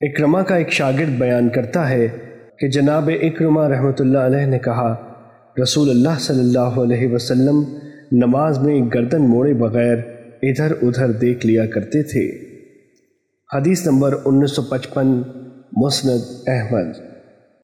اکرما کا ایک شاگرد بیان کرتا ہے کہ جناب اکرما رحمۃ اللہ علیہ نے کہا، رسول اللہ صلی اللہ علیہ وسلم نماز میں گردن موڑے بغیر ادھر ادھر دیکھ لیا کرتے تھے۔ حدیث نمبر انیس سو پچپن، مسند احمد۔